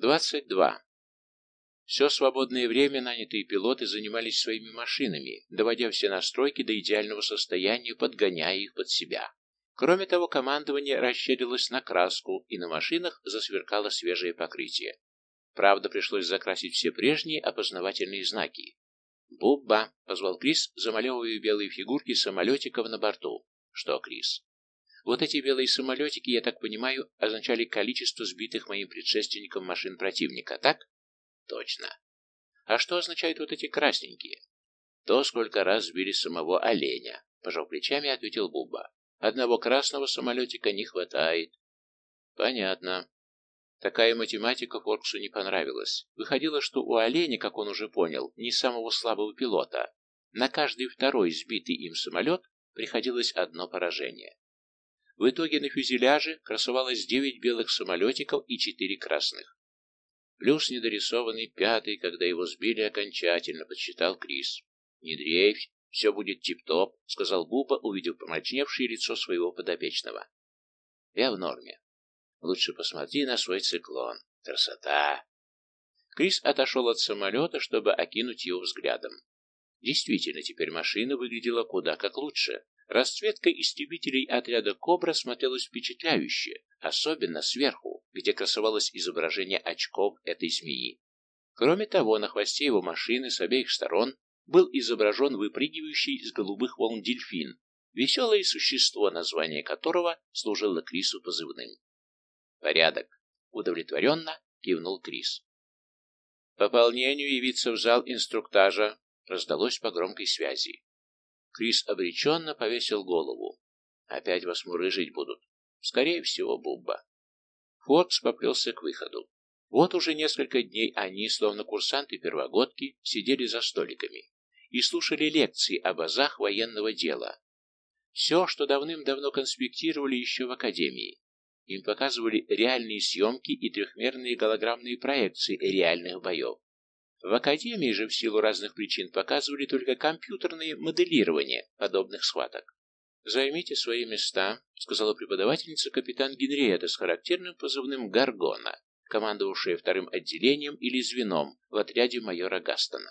22. Все свободное время нанятые пилоты занимались своими машинами, доводя все настройки до идеального состояния, подгоняя их под себя. Кроме того, командование расщедрилось на краску, и на машинах засверкало свежее покрытие. Правда, пришлось закрасить все прежние опознавательные знаки. «Бубба!» — позвал Крис, замалевывая белые фигурки самолетиков на борту. «Что, Крис?» Вот эти белые самолетики, я так понимаю, означали количество сбитых моим предшественником машин противника, так? Точно. А что означают вот эти красненькие? То, сколько раз сбили самого оленя, пожал плечами, ответил Бубба. Одного красного самолетика не хватает. Понятно. Такая математика Форксу не понравилась. Выходило, что у оленя, как он уже понял, не самого слабого пилота. На каждый второй сбитый им самолет приходилось одно поражение. В итоге на фюзеляже красовалось девять белых самолетиков и четыре красных. Плюс недорисованный пятый, когда его сбили окончательно, подсчитал Крис. «Не дрейфь, все будет тип-топ», — сказал Буба, увидев помрачневшее лицо своего подопечного. «Я в норме. Лучше посмотри на свой циклон. Красота!» Крис отошел от самолета, чтобы окинуть его взглядом. Действительно, теперь машина выглядела куда как лучше. Расцветка истребителей отряда «Кобра» смотрелась впечатляюще, особенно сверху, где красовалось изображение очков этой змеи. Кроме того, на хвосте его машины с обеих сторон был изображен выпрыгивающий из голубых волн дельфин, веселое существо, название которого служило Крису позывным. «Порядок», — удовлетворенно кивнул Крис. «Пополнению явиться в зал инструктажа», — раздалось по громкой связи. Крис обреченно повесил голову. Опять вас мурыжить будут. Скорее всего, Бубба. Форкс поплелся к выходу. Вот уже несколько дней они, словно курсанты-первогодки, сидели за столиками и слушали лекции об азах военного дела. Все, что давным-давно конспектировали еще в академии. Им показывали реальные съемки и трехмерные голограммные проекции реальных боев. В Академии же в силу разных причин показывали только компьютерное моделирование подобных схваток. «Займите свои места», — сказала преподавательница капитан Генриетта с характерным позывным «Гаргона», командовавшая вторым отделением или звеном в отряде майора Гастона.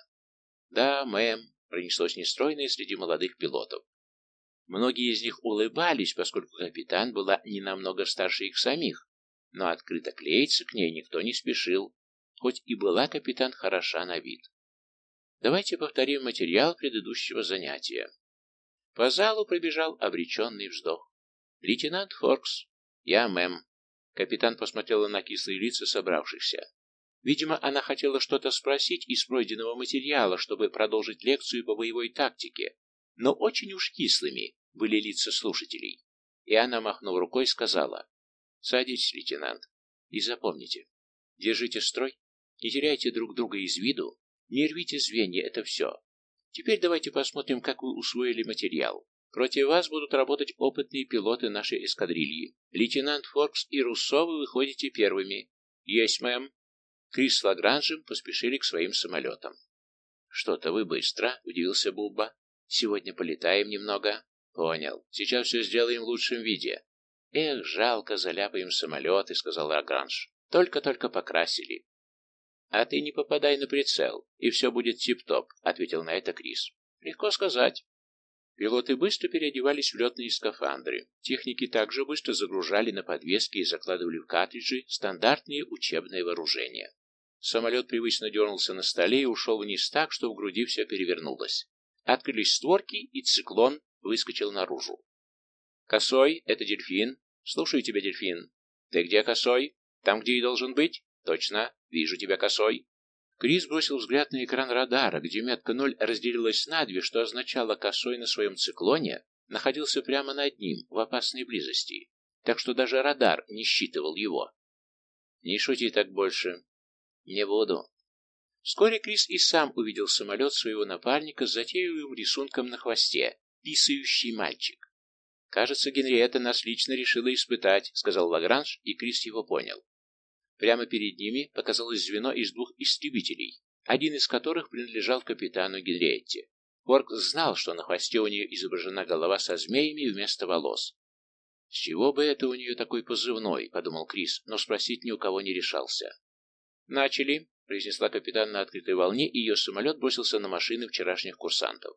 «Да, мэм», — пронеслось нестройное среди молодых пилотов. Многие из них улыбались, поскольку капитан была не намного старше их самих, но открыто клеиться к ней никто не спешил, хоть и была капитан хороша на вид. Давайте повторим материал предыдущего занятия. По залу пробежал обреченный вздох. Лейтенант Форкс, я мэм. Капитан посмотрела на кислые лица собравшихся. Видимо, она хотела что-то спросить из пройденного материала, чтобы продолжить лекцию по боевой тактике, но очень уж кислыми были лица слушателей. И она, махнув рукой, сказала, «Садитесь, лейтенант, и запомните, держите строй не теряйте друг друга из виду, не рвите звенья, это все. Теперь давайте посмотрим, как вы усвоили материал. Против вас будут работать опытные пилоты нашей эскадрильи. Лейтенант Форкс и Руссо вы выходите первыми. Есть, мэм. Крис с Лагранжем поспешили к своим самолетам. «Что-то вы быстро», — удивился Бубба. «Сегодня полетаем немного». «Понял. Сейчас все сделаем в лучшем виде». «Эх, жалко, заляпаем самолеты», — сказал Лагранж. «Только-только покрасили. «А ты не попадай на прицел, и все будет тип-топ», — ответил на это Крис. «Легко сказать». Пилоты быстро переодевались в летные скафандры. Техники также быстро загружали на подвески и закладывали в картриджи стандартные учебные вооружения. Самолет привычно дернулся на столе и ушел вниз так, что в груди все перевернулось. Открылись створки, и циклон выскочил наружу. «Косой, это дельфин. Слушаю тебя, дельфин. Ты где, Косой? Там, где и должен быть? Точно. «Вижу тебя косой». Крис бросил взгляд на экран радара, где метка ноль разделилась на две, что означало косой на своем циклоне, находился прямо над ним, в опасной близости, так что даже радар не считывал его. «Не шути так больше». «Не буду». Вскоре Крис и сам увидел самолет своего напарника с затейливым рисунком на хвосте, писающий мальчик. «Кажется, Генриетта нас лично решила испытать», — сказал Лагранж, и Крис его понял. Прямо перед ними показалось звено из двух истребителей, один из которых принадлежал капитану Генриетте. Форк знал, что на хвосте у нее изображена голова со змеями вместо волос. «С чего бы это у нее такой позывной?» — подумал Крис, но спросить ни у кого не решался. «Начали», — произнесла капитан на открытой волне, и ее самолет бросился на машины вчерашних курсантов.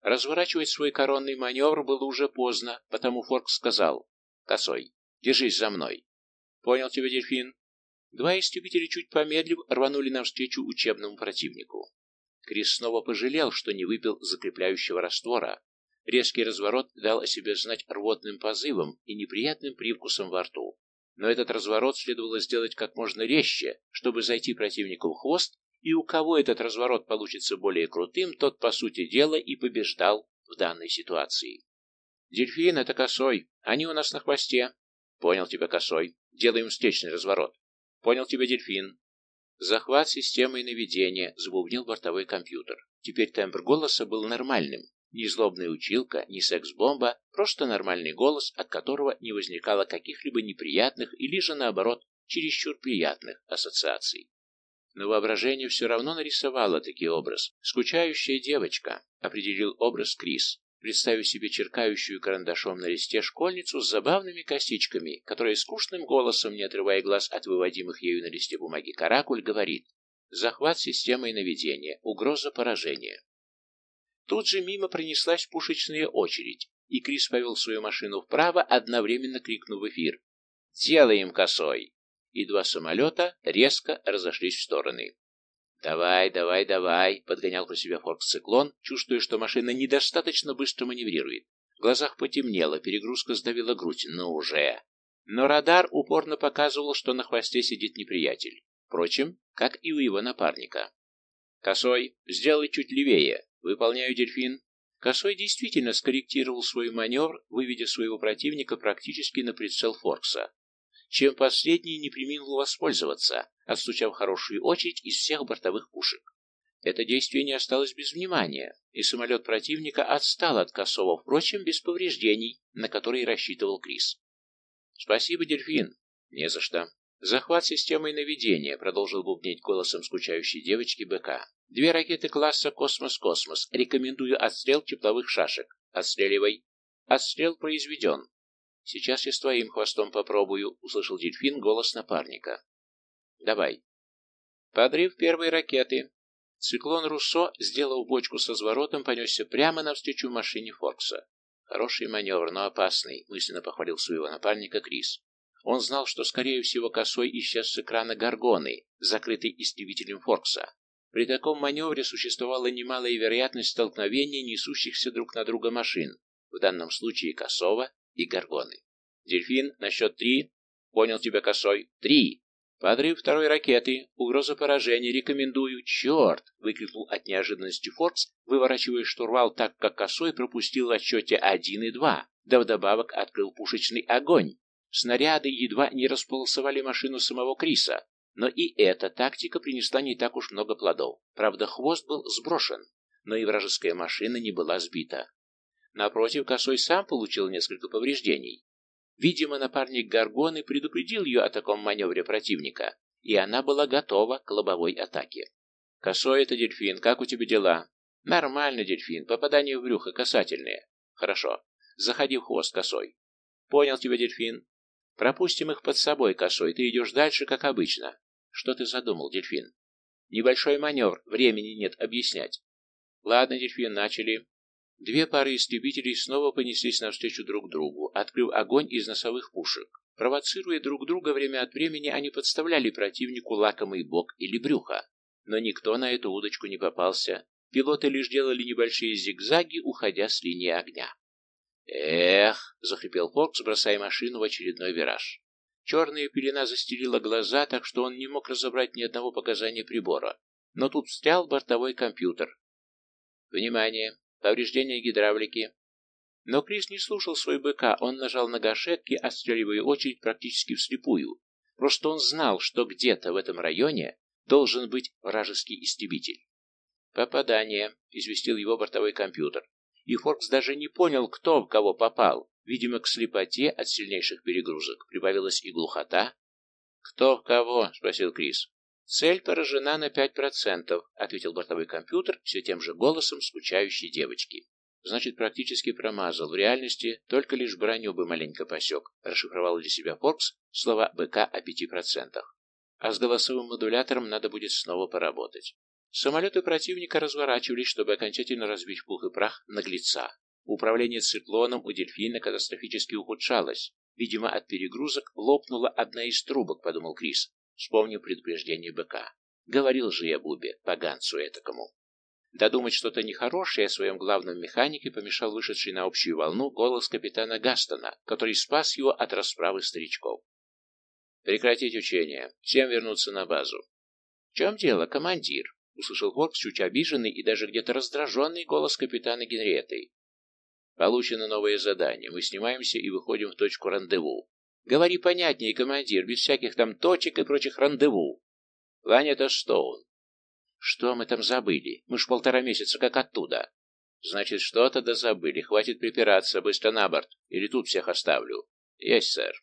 Разворачивать свой коронный маневр было уже поздно, потому Форк сказал «Косой, держись за мной». «Понял тебя, дельфин?» Два истребителя, чуть помедлив, рванули навстречу учебному противнику. Крис снова пожалел, что не выпил закрепляющего раствора. Резкий разворот дал о себе знать рвотным позывом и неприятным привкусом во рту. Но этот разворот следовало сделать как можно резче, чтобы зайти противнику в хвост, и у кого этот разворот получится более крутым, тот, по сути дела, и побеждал в данной ситуации. «Дельфин — это косой. Они у нас на хвосте». «Понял тебя, косой. Делаем встречный разворот». «Понял тебя, дельфин». Захват системой наведения, забубнил бортовой компьютер. Теперь тембр голоса был нормальным, ни злобная училка, ни секс-бомба, просто нормальный голос, от которого не возникало каких-либо неприятных или же, наоборот, чересчур приятных ассоциаций. Но воображение все равно нарисовало такой образ. «Скучающая девочка», — определил образ Крис, представив себе черкающую карандашом на листе школьницу с забавными косичками, которая скучным голосом, не отрывая глаз от выводимых ею на листе бумаги каракуль, говорит «Захват системой наведения, угроза поражения». Тут же мимо пронеслась пушечная очередь, и Крис повел свою машину вправо, одновременно крикнув в эфир «Делаем косой!» И два самолета резко разошлись в стороны. «Давай, давай, давай!» — подгонял про себя Форд-циклон, чувствуя, что машина недостаточно быстро маневрирует. В глазах потемнело, перегрузка сдавила грудь. «Ну уже!» Но радар упорно показывал, что на хвосте сидит неприятель. Впрочем, как и у его напарника. «Косой, сделай чуть левее!» «Выполняю, дельфин». Косой действительно скорректировал свой маневр, выведя своего противника практически на прицел Форкса, чем последний не приминул воспользоваться, отстучав хорошую очередь из всех бортовых пушек. Это действие не осталось без внимания, и самолет противника отстал от Косова, впрочем, без повреждений, на которые рассчитывал Крис. «Спасибо, дельфин». «Не за что». «Захват системой наведения», — продолжил бубнить голосом скучающей девочки БК. Две ракеты класса «Космос-Космос». Рекомендую отстрел тепловых шашек. Отстреливай. Отстрел произведен. Сейчас я с твоим хвостом попробую, услышал дельфин голос напарника. Давай. Подрыв первой ракеты. Циклон Руссо, сделав бочку с разворотом, понесся прямо навстречу машине Форкса. Хороший маневр, но опасный, мысленно похвалил своего напарника Крис. Он знал, что, скорее всего, косой исчез с экрана Гаргоны, закрытый истребителем Форкса. При таком маневре существовала немалая вероятность столкновения несущихся друг на друга машин, в данном случае Косова и Горгоны. «Дельфин, на счет три. Понял тебя, Косой. Три!» «Подрыв второй ракеты. Угроза поражения. Рекомендую. Черт!» — выкрикнул от неожиданности Форкс, выворачивая штурвал так, как Косой пропустил в отчете один и два, да вдобавок открыл пушечный огонь. Снаряды едва не располосовали машину самого Криса, но и эта тактика принесла не так уж много плодов. Правда, хвост был сброшен, но и вражеская машина не была сбита. Напротив, Косой сам получил несколько повреждений. Видимо, напарник Гаргоны предупредил ее о таком маневре противника, и она была готова к лобовой атаке. «Косой — это дельфин, как у тебя дела?» «Нормально, дельфин, попадание в брюхо касательное». «Хорошо. Заходи в хвост, Косой». «Понял тебя, дельфин. Пропустим их под собой, Косой, ты идешь дальше, как обычно. Что ты задумал, дельфин? Небольшой маневр, времени нет объяснять. Ладно, дельфин, начали. Две пары истребителей снова понеслись навстречу друг другу, открыв огонь из носовых пушек. Провоцируя друг друга время от времени, они подставляли противнику лакомый бок или брюхо. Но никто на эту удочку не попался. Пилоты лишь делали небольшие зигзаги, уходя с линии огня. «Эх!» — захрипел Фокс, бросая машину в очередной вираж. Черная пелена застелила глаза, так что он не мог разобрать ни одного показания прибора. Но тут встрял бортовой компьютер. Внимание! Повреждение гидравлики. Но Крис не слушал свой БК, он нажал на гашетки, отстреливая очередь практически вслепую. Просто он знал, что где-то в этом районе должен быть вражеский истребитель. «Попадание», — известил его бортовой компьютер. И Форкс даже не понял, кто в кого попал. Видимо, к слепоте от сильнейших перегрузок прибавилась и глухота. «Кто в кого?» — спросил Крис. «Цель поражена на пять процентов», — ответил бортовой компьютер все тем же голосом скучающей девочки. «Значит, практически промазал. В реальности только лишь броню бы маленько посек», — расшифровал для себя Форкс слова БК о пяти процентах. а с голосовым модулятором надо будет снова поработать. Самолеты противника разворачивались, чтобы окончательно разбить в пух и прах наглеца. Управление циклоном у дельфина катастрофически ухудшалось. Видимо, от перегрузок лопнула одна из трубок, подумал Крис, вспомнив предупреждение быка. Говорил же я Бубе, поганцу этакому. Додумать что-то нехорошее о своем главном механике помешал вышедший на общую волну голос капитана Гастона, который спас его от расправы старичков. «Прекратить учение. Всем вернуться на базу». «В чем дело, командир?» — услышал Форкс чуть обиженный и даже где-то раздраженный голос капитана Генриетты. «Получено новое задание. Мы снимаемся и выходим в точку рандеву». «Говори понятнее, командир, без всяких там точек и прочих рандеву». «Планета Стоун. Что мы там забыли? Мы ж полтора месяца как оттуда. Значит, что-то да забыли. Хватит припираться, быстро на борт. Или тут всех оставлю. Есть, сэр.